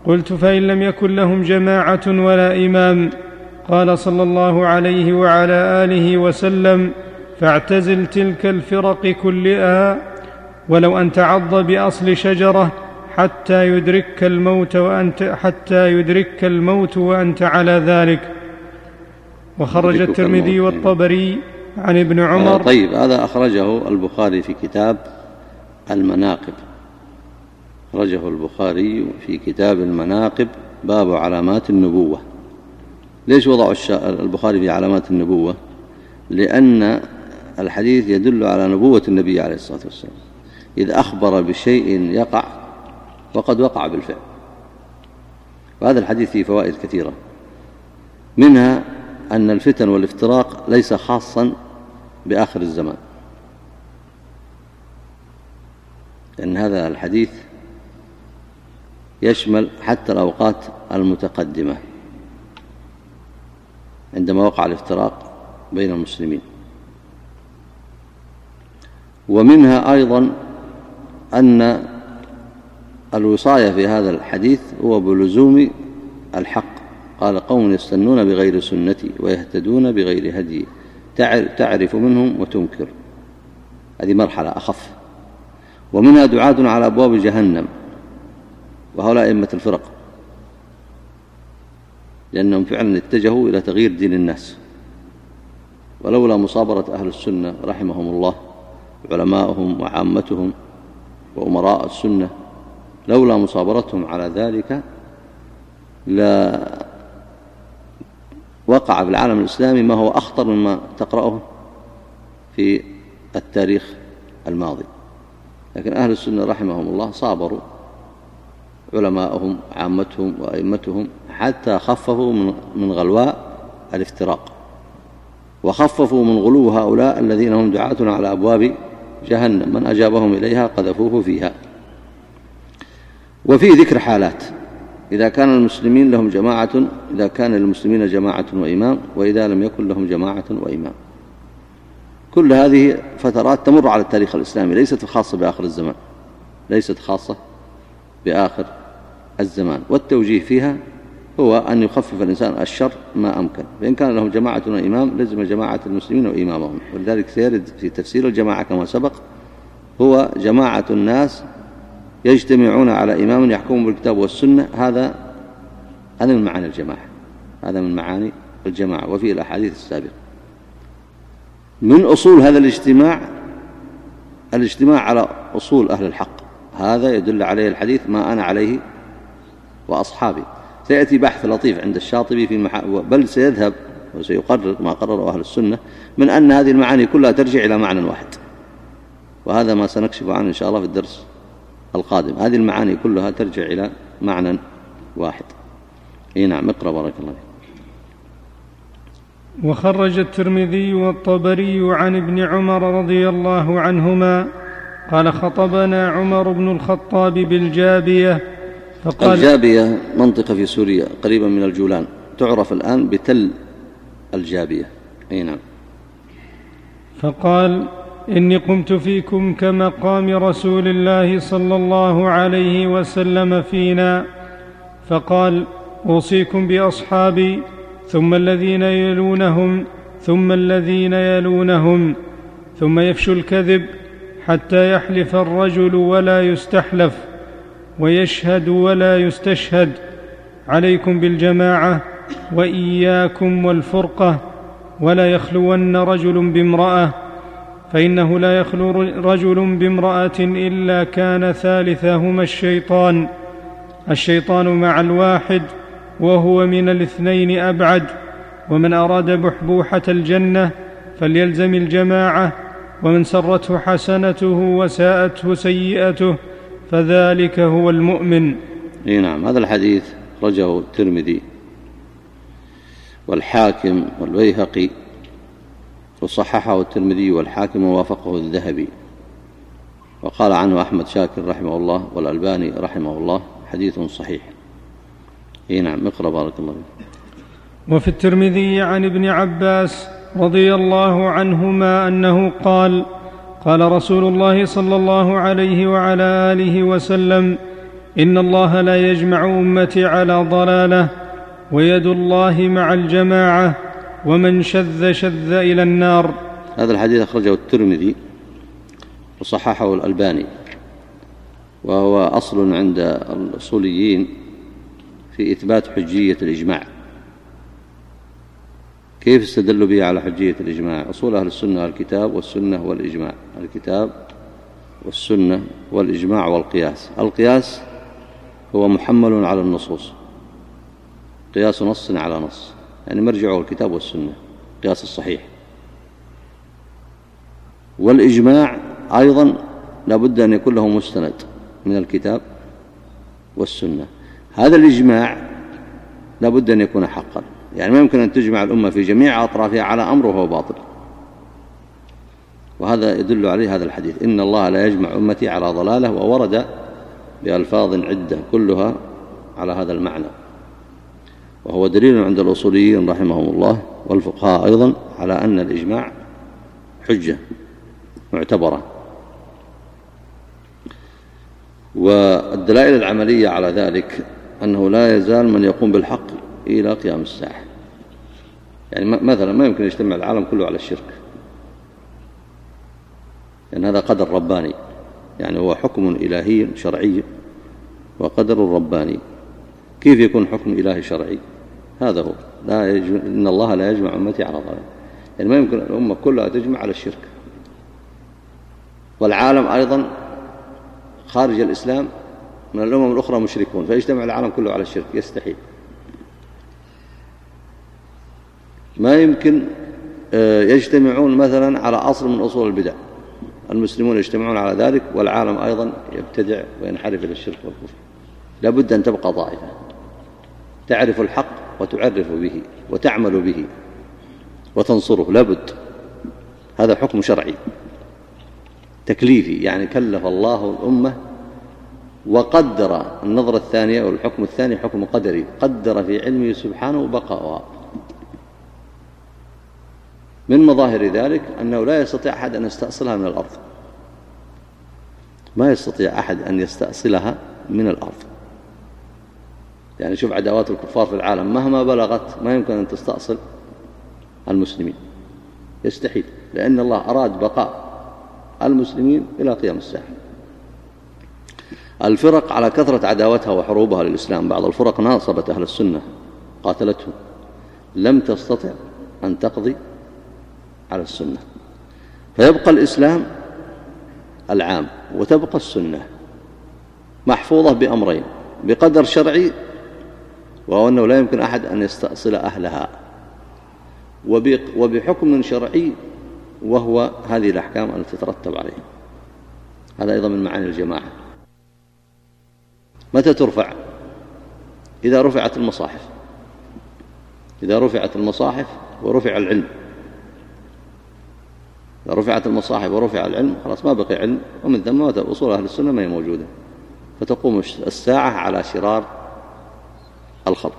قلت فإن لم يكن لهم جماعة ولا إمام. قال صلى الله عليه وعلى آله وسلم فاعتزل تلك الفرق كلها ولو أن تعض بأصل شجرة حتى يدركك الموت وأنت حتى يدركك الموت وأنت على ذلك. وخرج الترمذي والطبري عن ابن عمر. طيب هذا أخرجه البخاري في كتاب المناقب. أخرجه البخاري في كتاب المناقب باب علامات النبوة. ليش وضعوا البخاري في علامات النبوة؟ لأن الحديث يدل على نبوة النبي عليه الصلاة والسلام. إذ أخبر بشيء يقع وقد وقع بالفعل. وهذا الحديث فيه فوائد كثيرة. منها أن الفتن والافتراق ليس خاصا بآخر الزمان. لأن هذا الحديث يشمل حتى الأوقات المتقدمة عندما وقع الافتراق بين المسلمين. ومنها أيضا أن الوصاية في هذا الحديث هو بلزوم الحق. قال قوم يستنون بغير سنتي ويهتدون بغير هدي. تعرف منهم وتنكر. هذه مرحلة أخف. ومنها دعاة على أبواب جهنم. وهؤلاء أئمة الفرق. لأنهم فعلا اتجهوا إلى تغيير دين الناس. ولولا مصابرة أهل السنة رحمهم الله علماؤهم وعامتهم وأمراء السنة لولا مصابرتهم على ذلك لا وقع في العالم الإسلامي ما هو أخطر مما تقرأه في التاريخ الماضي. لكن أهل السنة رحمهم الله صابروا علماءهم عامتهم وأئمتهم حتى خففوا من غلواء الافتراق. وخففوا من غلو هؤلاء الذين هم دعاة على أبواب جهنم. من أجابهم إليها قذفوه فيها. وفي ذكر حالات. إذا كان المسلمين لهم جماعة إذا كان للمسلمين جماعة وإمام وإذا لم يكن لهم جماعة وإمام. كل هذه فترات تمر على التاريخ الإسلامي ليست خاصة بآخر الزمان ليست خاصة بآخر الزمان. والتوجيه فيها هو أن يخفف الإنسان الشر ما أمكن. فإن كان لهم جماعة وإمام لزم جماعة المسلمين وإمامهم. ولذلك سيرد في تفسير الجماعة كما سبق هو جماعة الناس يجتمعون على إمام يحكم بالكتاب والسنة هذا هذا من معاني الجماعة. هذا من معاني الجماعة وفي الأحاديث السابقة. من أصول هذا الاجتماع؟ الاجتماع على أصول أهل الحق. هذا يدل عليه الحديث ما أنا عليه وأصحابي. سيأتي بحث لطيف عند الشاطبي في محا... بل سيذهب وسيقرر ما قرره أهل السنة من أن هذه المعاني كلها ترجع إلى معنى واحد. وهذا ما سنكشف عنه إن شاء الله في الدرس. القادم. هذه المعاني كلها ترجع إلى معنى واحد. إي نعم اقرأ بارك الله فيك. وخرج الترمذي والطبري عن ابن عمر رضي الله عنهما قال خطبنا عمر بن الخطاب بالجابية فقال الجابية منطقة في سوريا قريبا من الجولان تعرف الآن بتل الجابية. إي نعم. فقال إني قمت فيكم كمقام رسول الله صلى الله عليه وسلم فينا. فقال أوصيكم بأصحابي ثم الذين يلونهم ثم الذين يلونهم ثم يفشو الكذب حتى يحلف الرجل ولا يستحلف ويشهد ولا يستشهد. عليكم بالجماعة وإياكم والفرقة ولا يخلون رجل بامرأة. فإنه لا يخلو رجل بامرأة إلا كان ثالثهما الشيطان الشيطان مع الواحد وهو من الاثنين أبعد ومن أراد بحبوحة الجنة فليلزم الجماعة ومن سرته حسنته وساءته سيئته فذلك هو المؤمن. إي نعم هذا الحديث رجه الترمذي والحاكم والبيهقي وصححه الترمذي والحاكم ووافقه الذهبي. وقال عنه أحمد شاكر رحمه الله والألباني رحمه الله حديث صحيح. إي نعم اقرأ بارك الله فيك. وفي الترمذي عن ابن عباس رضي الله عنهما أنه قال قال رسول الله صلى الله عليه وعلى آله وسلم إن الله لا يجمع أمتي على ضلالة ويد الله مع الجماعة ومن شذ شذ إلى النار. هذا الحديث أخرجه الترمذي وصححه الألباني وهو أصل عند الأصوليين في إثبات حجية الإجماع. كيف استدلوا به على حجية الإجماع؟ أصول أهل السنة الكتاب والسنة والإجماع. الكتاب والسنة والإجماع والقياس. القياس هو محمل على النصوص قياس نص على نص. يعني مرجعه الكتاب والسنة قياس الصحيح. والإجماع أيضا لابد أن يكون له مستند من الكتاب والسنة. هذا الإجماع لابد أن يكون حقا. يعني ما يمكن أن تجمع الأمة في جميع أطرافها على أمر وهو باطل. وهذا يدل عليه هذا الحديث. إن الله لا يجمع أمتي على ضلالة وورد بألفاظ عدة كلها على هذا المعنى. وهو دليل عند الأصوليين رحمهم الله والفقهاء أيضا على أن الإجماع حجة معتبرة. والدلائل العملية على ذلك أنه لا يزال من يقوم بالحق إلى قيام الساعة. يعني مثلا ما يمكن يجتمع العالم كله على الشرك. لأن هذا قدر رباني. يعني هو حكم إلهي شرعي وقدر رباني. كيف يكون حكم إلهي شرعي؟ هذا هو. لا يجمع إن الله لا يجمع أمتي على ضلال يعني ما يمكن الأمة كلها تجمع على الشرك. والعالم أيضا خارج الإسلام من الأمم الأخرى مشركون فيجتمع العالم كله على الشرك يستحيل. ما يمكن آه، يجتمعون مثلا على أصل من أصول البدع. المسلمون يجتمعون على ذلك والعالم أيضا يبتدع وينحرف إلى الشرك والكفر. لابد أن تبقى طائفة تعرف الحق وتعرف به وتعمل به وتنصره. لابد. هذا حكم شرعي. تكليفي يعني كلف الله الأمة وقدر. النظرة الثانية والحكم الثاني حكم قدري. قدر في علمه سبحانه بقاءها من مظاهر ذلك أنه لا يستطيع أحد أن يستأصلها من الأرض. ما يستطيع أحد أن يستأصلها من الأرض. يعني شوف عداوات الكفار في العالم مهما بلغت ما يمكن أن تستأصل المسلمين. يستحيل لأن الله أراد بقاء المسلمين إلى قيام الساعة الفرق على كثرة عداوتها وحروبها للإسلام بعض الفرق ناصبت أهل السنة قاتلتهم. لم تستطع أن تقضي على السنة. فيبقى الإسلام العام وتبقى السنة محفوظة بأمرين بقدر شرعي وهو أنه لا يمكن أحد أن يستأصل أهلها. وبحكم شرعي وهو هذه الأحكام التي تترتب عليه هذا أيضا من معاني الجماعة. متى ترفع؟ إذا رفعت المصاحف. إذا رفعت المصاحف ورفع العلم. إذا رفعت المصاحف ورفع العلم خلاص ما بقي علم. ومن ثم أصول أهل السنة ما هي موجودة. فتقوم الساعة على شرار الخلق.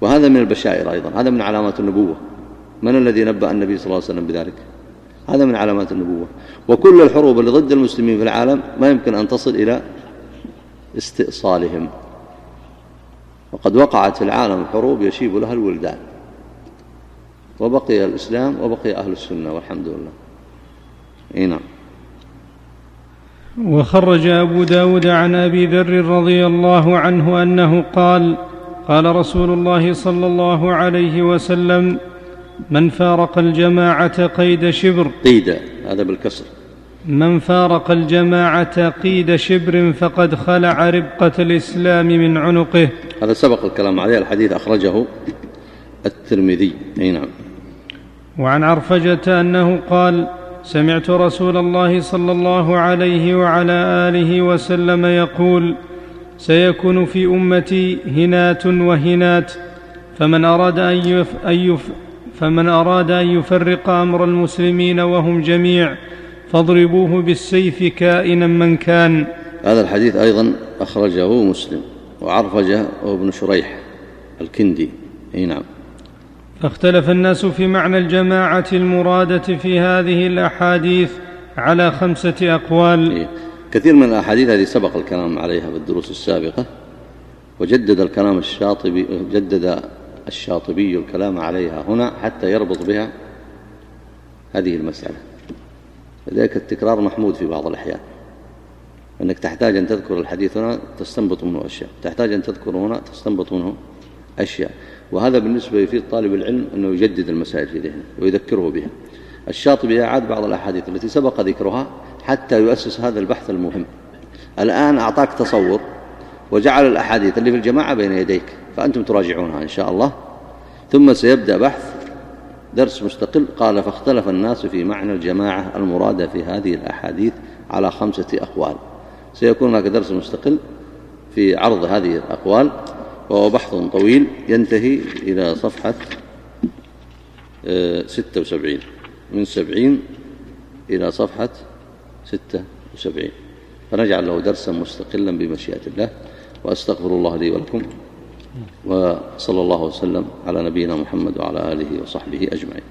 وهذا من البشائر أيضا. هذا من علامات النبوة. من الذي نبأ النبي صلى الله عليه وسلم بذلك؟ هذا من علامات النبوة. وكل الحروب اللي ضد المسلمين في العالم ما يمكن أن تصل إلى استئصالهم. وقد وقعت في العالم حروب يشيب لها الولدان. وبقي الإسلام وبقي أهل السنة والحمد لله. إي نعم. وخرج أبو داود عن أبي ذر رضي الله عنه أنه قال قال رسول الله صلى الله عليه وسلم من فارق الجماعة قيد شبر. قيد هذا بالكسر. من فارق الجماعة قيد شبر فقد خلع ربقة الإسلام من عنقه. هذا سبق الكلام عليه الحديث أخرجه الترمذي. أي نعم. وعن عرفجة أنه قال سمعت رسول الله صلى الله عليه وعلى آله وسلم يقول سيكون في أمتي هنات وهنات فمن أراد أن, يف أن يف فمن أراد أن يفرق أمر المسلمين وهم جميع فاضربوه بالسيف كائنا من كان. هذا الحديث أيضا أخرجه مسلم وعرفجه وابن شريح الكندي. أي نعم. فاختلف الناس في معنى الجماعة المرادة في هذه الأحاديث على خمسة أقوال. إيه. كثير من الأحاديث هذه سبق الكلام عليها بالدروس السابقة وجدد الكلام الشاطبي جدد الشاطبي الكلام عليها هنا حتى يربط بها هذه المسألة. لذلك التكرار محمود في بعض الأحيان أنك تحتاج أن تذكر الحديث هنا تستنبط منه أشياء تحتاج أن تذكر هنا تستنبط منه أشياء. وهذا بالنسبة يفيد طالب العلم أنه يجدد المسائل في ذهنه ويذكره بها. الشاطبي أعاد بعض الأحاديث التي سبق ذكرها حتى يؤسس هذا البحث المهم. الآن أعطاك تصور وجعل الأحاديث اللي في الجماعة بين يديك فأنتم تراجعونها إن شاء الله. ثم سيبدأ بحث درس مستقل. قال فاختلف الناس في معنى الجماعة المرادة في هذه الأحاديث على خمسة أقوال. سيكون هناك درس مستقل في عرض هذه الأقوال وهو بحث طويل ينتهي إلى صفحة آه، ستة وسبعين. من سبعين إلى صفحة ستة وسبعين. فنجعل له درسا مستقلا بمشيئة الله وأستغفر الله لي ولكم وصلى الله وسلم على نبينا محمد وعلى آله وصحبه أجمعين.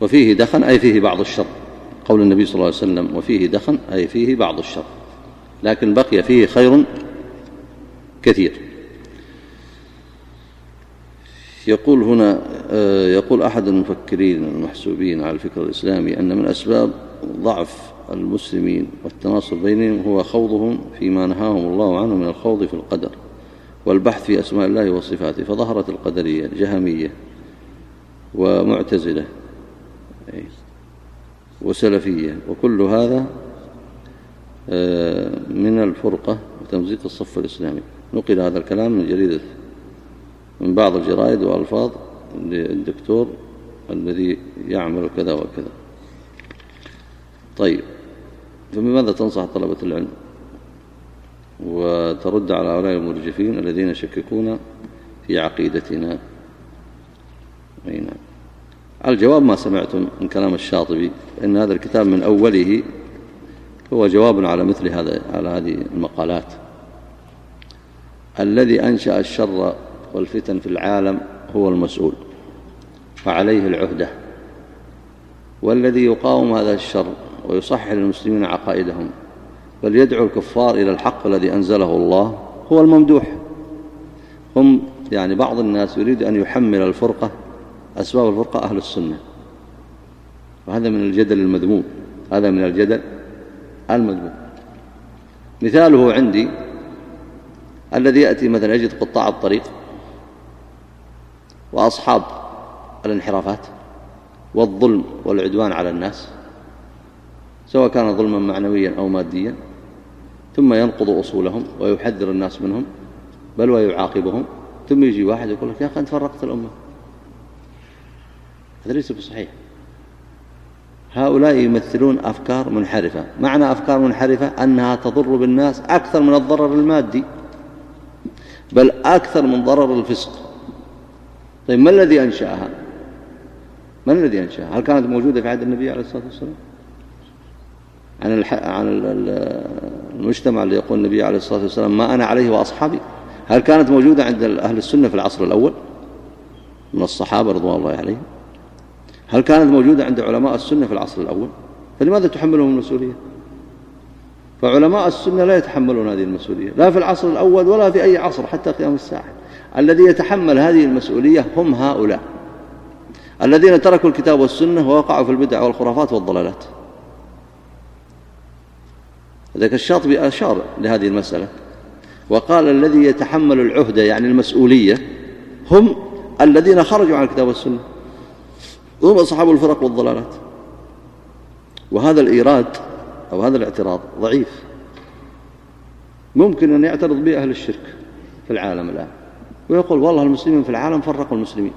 وفيه دخن أي فيه بعض الشر. قول النبي صلى الله عليه وسلم وفيه دخن أي فيه بعض الشر. لكن بقي فيه خير كثير. يقول هنا آه، يقول أحد المفكرين المحسوبين على الفكر الإسلامي أن من أسباب ضعف المسلمين والتناصر بينهم هو خوضهم فيما نهاهم الله عنه من الخوض في القدر والبحث في أسماء الله وصفاته فظهرت القدرية الجهمية ومعتزلة وسلفية وكل هذا آه، من الفرقة وتمزيق الصف الإسلامي. نقل هذا الكلام من جريدة من بعض الجرائد وألفاظ للدكتور الذي يعمل كذا وكذا. طيب فبماذا تنصح طلبة العلم؟ وترد على هؤلاء المرجفين الذين يشككون في عقيدتنا. أي نعم. الجواب ما سمعتم من كلام الشاطبي إن هذا الكتاب من أوله هو جواب على مثل هذا على هذه المقالات. الذي أنشأ الشر والفتن في العالم هو المسؤول فعليه العهدة. والذي يقاوم هذا الشر ويصحح للمسلمين عقائدهم بل يدعو الكفار إلى الحق الذي أنزله الله هو الممدوح. هم يعني بعض الناس يريد أن يحمل الفرقة أسباب الفرقة أهل السنة. وهذا من الجدل المذموم هذا من الجدل المذموم. مثاله عندي الذي يأتي مثلا يجد قطاع الطريق وأصحاب الانحرافات والظلم والعدوان على الناس سواء كان ظلما معنويا أو ماديا ثم ينقض أصولهم ويحذر الناس منهم بل ويعاقبهم ثم يجي واحد يقول لك يا أخي أنت فرقت الأمة. هذا ليس بصحيح. هؤلاء يمثلون أفكار منحرفة. معنى أفكار منحرفة أنها تضر بالناس أكثر من الضرر المادي بل أكثر من ضرر الفسق. طيب ما الذي أنشأها؟ من الذي أنشأها؟ هل كانت موجودة في عهد النبي عليه الصلاة والسلام؟ عن. عن المجتمع اللي يقول النبي عليه الصلاة والسلام ما أنا عليه وأصحابي. هل كانت موجودة عند أهل السنة في العصر الأول؟ من الصحابة رضوان الله عليهم. هل كانت موجودة عند علماء السنة في العصر الأول؟ فلماذا تحملهم المسؤولية؟ فعلماء السنة لا يتحملون هذه المسؤولية لا في العصر الأول ولا في أي عصر حتى قيام الساعة. الذي يتحمل هذه المسؤولية هم هؤلاء. الذين تركوا الكتاب والسنة ووقعوا في البدع والخرافات والضلالات. ذلك الشاطبي أشار لهذه المسألة وقال الذي يتحمل العهدة يعني المسؤولية هم الذين خرجوا عن الكتاب والسنة. هم أصحاب الفرق والضلالات. وهذا الإيراد أو هذا الاعتراض ضعيف. ممكن أن يعترض به أهل الشرك في العالم الآن. ويقول والله المسلمين في العالم فرقوا المسلمين.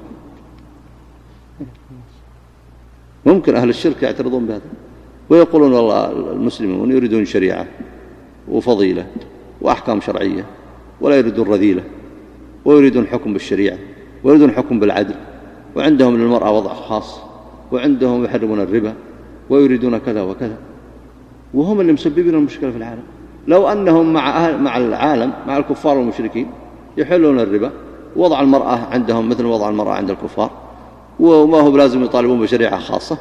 ممكن أهل الشرك يعترضون بهذا. ويقولون والله المسلمون يريدون شريعة وفضيلة وأحكام شرعية ولا يريدون رذيلة ويريدون حكم بالشريعة ويريدون حكم بالعدل. وعندهم للمرأة وضع خاص وعندهم يحرمون الربا ويريدون كذا وكذا. وهم اللي مسببين المشكلة في العالم. لو أنهم مع, أهل مع العالم مع الكفار والمشركين يحلون الربا. وضع المرأة عندهم مثل وضع المرأة عند الكفار. وما هو لازم يطالبون بشريعة خاصة.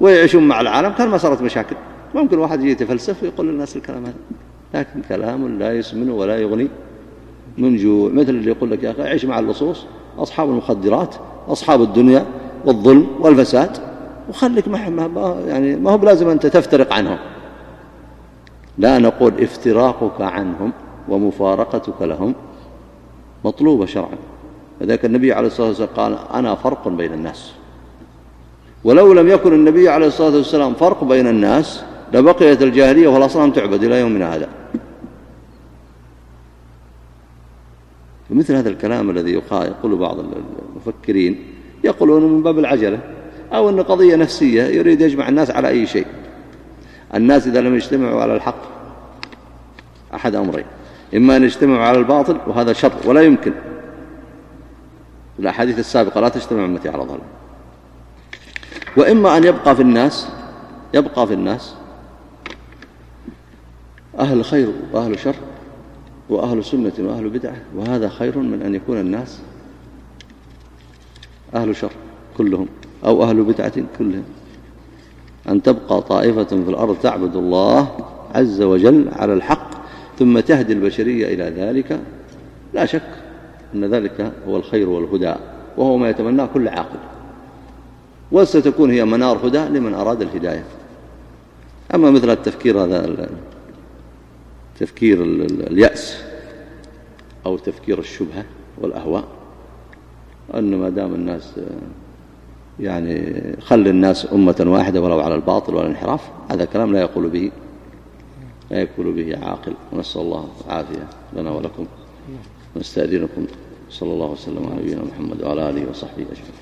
ويعيشون مع العالم كان ما صارت مشاكل. ممكن واحد يجي يتفلسف ويقول للناس الكلام هذا. لكن كلام لا يسمن ولا يغني من جوع. مثل اللي يقول لك يا أخي عيش مع اللصوص. أصحاب المخدرات أصحاب الدنيا والظلم والفساد. وخليك ما يعني ما هو بلازم أنت تفترق عنهم. لا نقول افتراقك عنهم ومفارقتك لهم. مطلوبة شرعا. فذلك النبي عليه الصلاة والسلام قال أنا فرق بين الناس. ولو لم يكن النبي عليه الصلاة والسلام فرق بين الناس لبقيت الجاهلية والأصنام تعبد إلى يومنا هذا. فمثل هذا الكلام الذي يقول بعض المفكرين يقولون من باب العجلة أو أن قضية نفسية يريد يجمع الناس على أي شيء. الناس إذا لم يجتمعوا على الحق أحد أمرين. إما أن يجتمعوا على الباطل وهذا شر ولا يمكن. الأحاديث السابقة لا تجتمع أمتي على ضلال وإما أن يبقى في الناس يبقى في الناس أهل خير وأهل شر وأهل سنة وأهل بدعة وهذا خير من أن يكون الناس أهل شر كلهم أو أهل بدعة كلهم. أن تبقى طائفة في الأرض تعبد الله عز وجل على الحق ثم تهدي البشرية إلى ذلك لا شك أن ذلك هو الخير والهدى وهو ما يتمناه كل عاقل. وستكون هي منار هدى لمن أراد الهداية. أما مثل التفكير هذا تفكير اليأس أو تفكير الشبهة والأهواء أن ما دام الناس يعني خل الناس أمة واحدة ولو على الباطل والانحراف هذا كلام لا يقول به. لا يقول به عاقل. ونسأل الله العافية لنا ولكم. نستأذنكم. صلى الله وسلم على نبينا محمد وعلى آله وصحبه أجمعين.